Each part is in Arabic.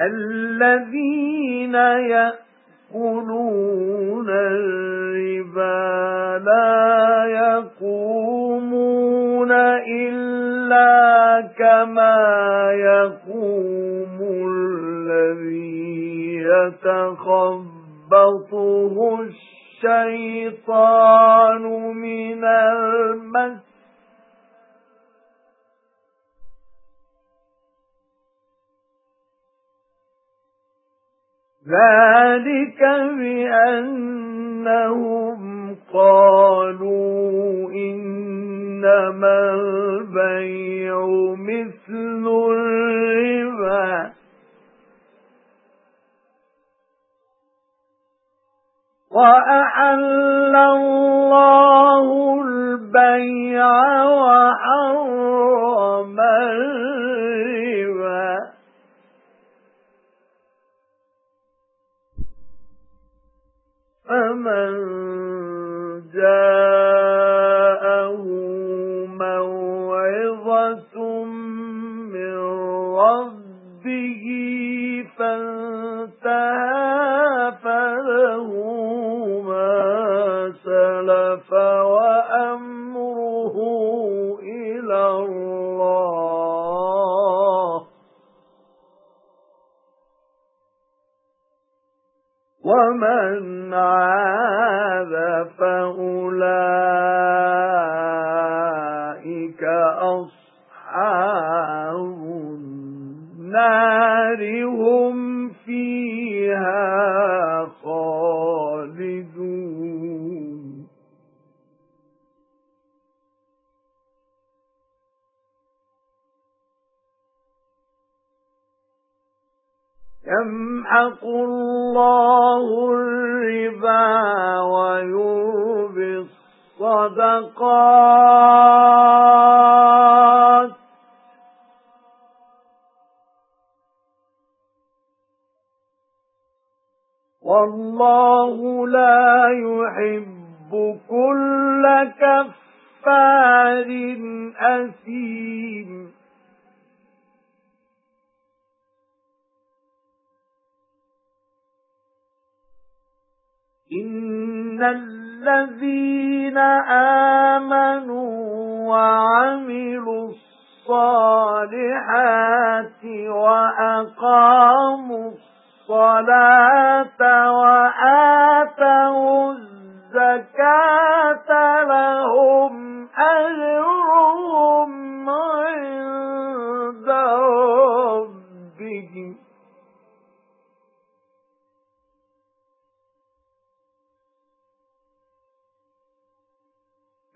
الَّذِينَ يَأْكُلُونَ الرِّبَا لَا يَقُومُونَ إِلَّا كَمَا يَقُومُ الَّذِي يَتَخَبَّطُهُ الشَّيْطَانُ مِنَ الْمَسِّ ذَلِكَ بِأَنَّهُمْ قَالُوا إِنَّمَا الْبَيْعُ مِثْلُ الرِّبَا. وَأَحَلَّ اللَّهُ الْبَيْعَ وَحَرَّمَ مِّن رَّبِّهِ فَلَهُ مَا سَلَفَ وَأَمْرُهُ إِلَى اللَّهِ وَمَنْ عَادَ فَأُولَئِكَ فِيهَا خَالِدُونَ. يَمْحَقُ اللَّهُ الرِّبَا وَيُرْبِي الصَّدَقَاتِ؟ وَاللَّهُ لَا يُحِبُّ كُلَّ كَفَّارٍ أَثِيمٍ. إِنَّ الَّذِينَ آمَنُوا وَعَمِلُوا الصَّالِحَاتِ وَأَقَامُوا الصَّلَاةَ وَآتَوُا الزَّكَاةَ لَهُمْ أَجْرُهُمْ عِندَ رَبِّهِمْ.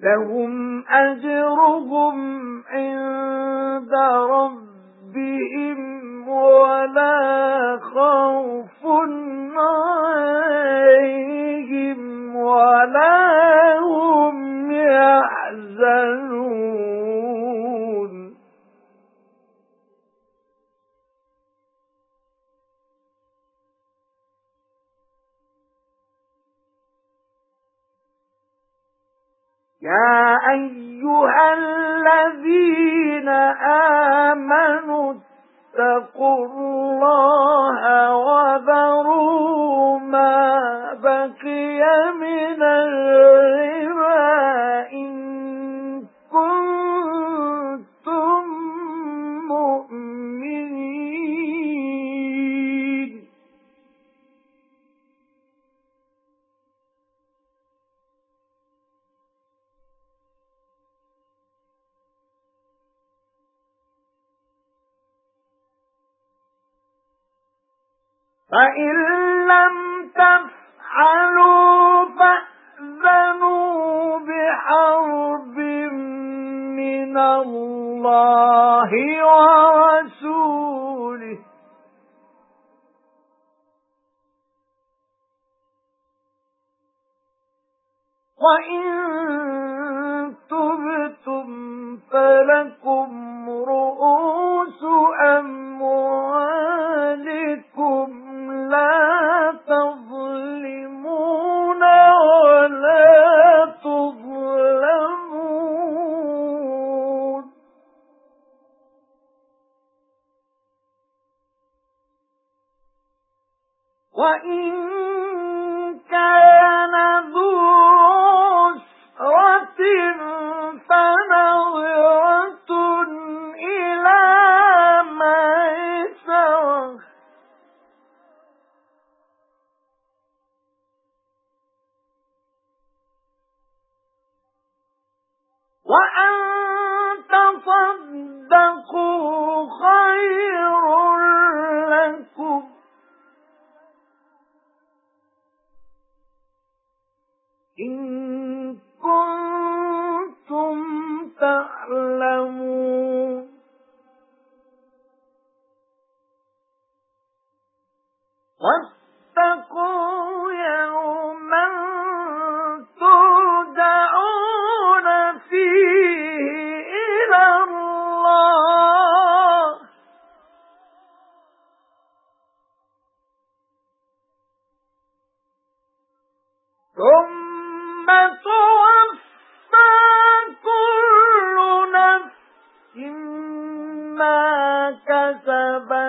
لَهُمْ أَجْرُهُمْ خَوْفٌ عَلَيْهِمْ وَلَا هُمْ يَحْزَنُونَ. يَا أَيُّهَا الَّذِينَ آمَنُوا اتَّقُوا اللَّهَ فَإِن لَّمْ تَفْعَلُوا فَأْذَنُوا بِحَرْبٍ مِّنَ اللَّهِ وَرَسُولِهِ. وَإِن تُبْتُمْ فَلَكُمْ وَإِن إِن كُنتُمْ تَعْلَمُونَ. كَسَبَتْ